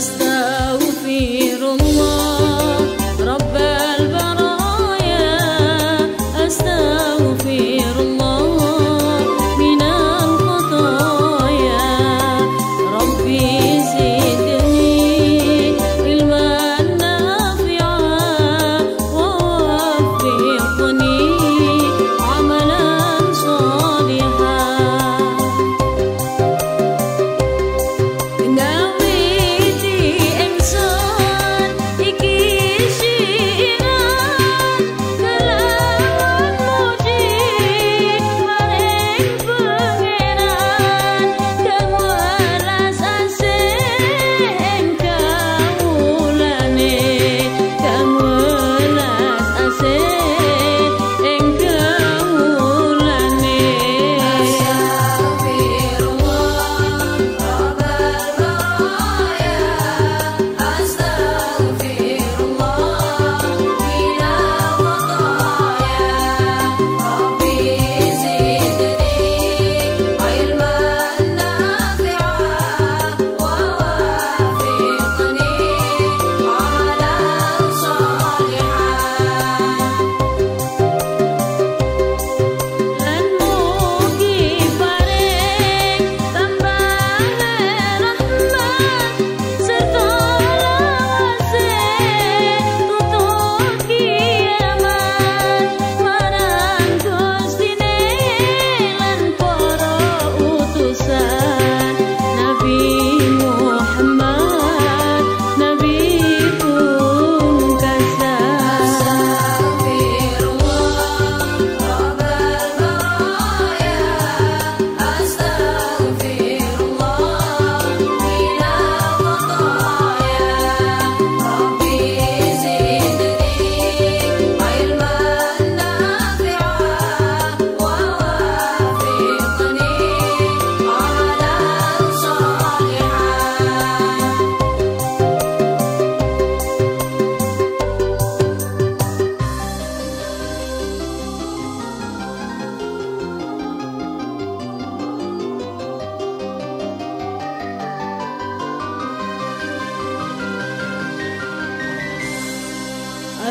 está o fim.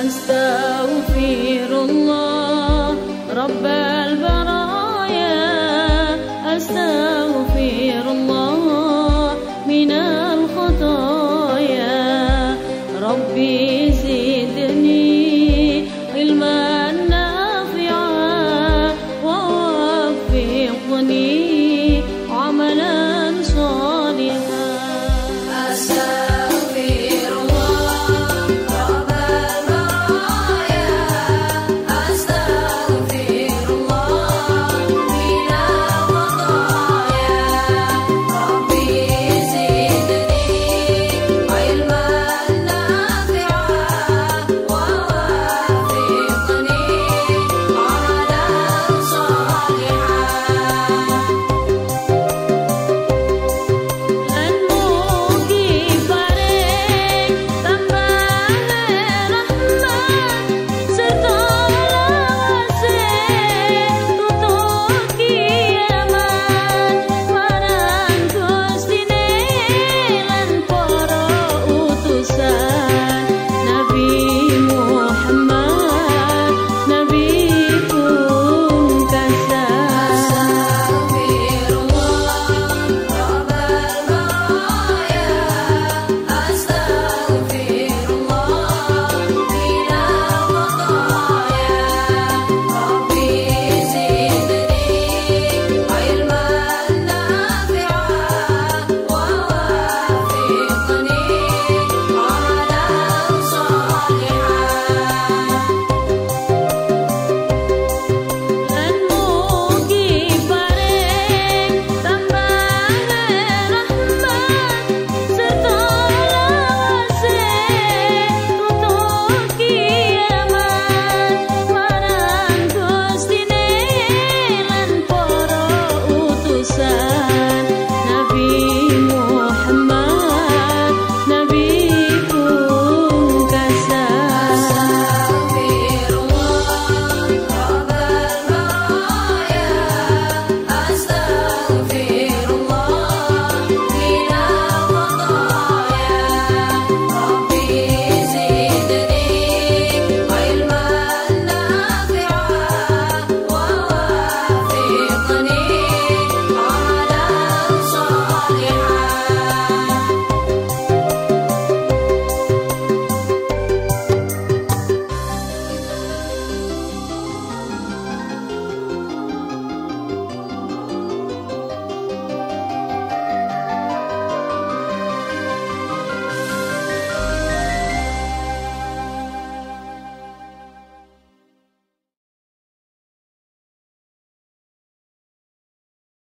أستغفر الله. رب البرايا أستغفر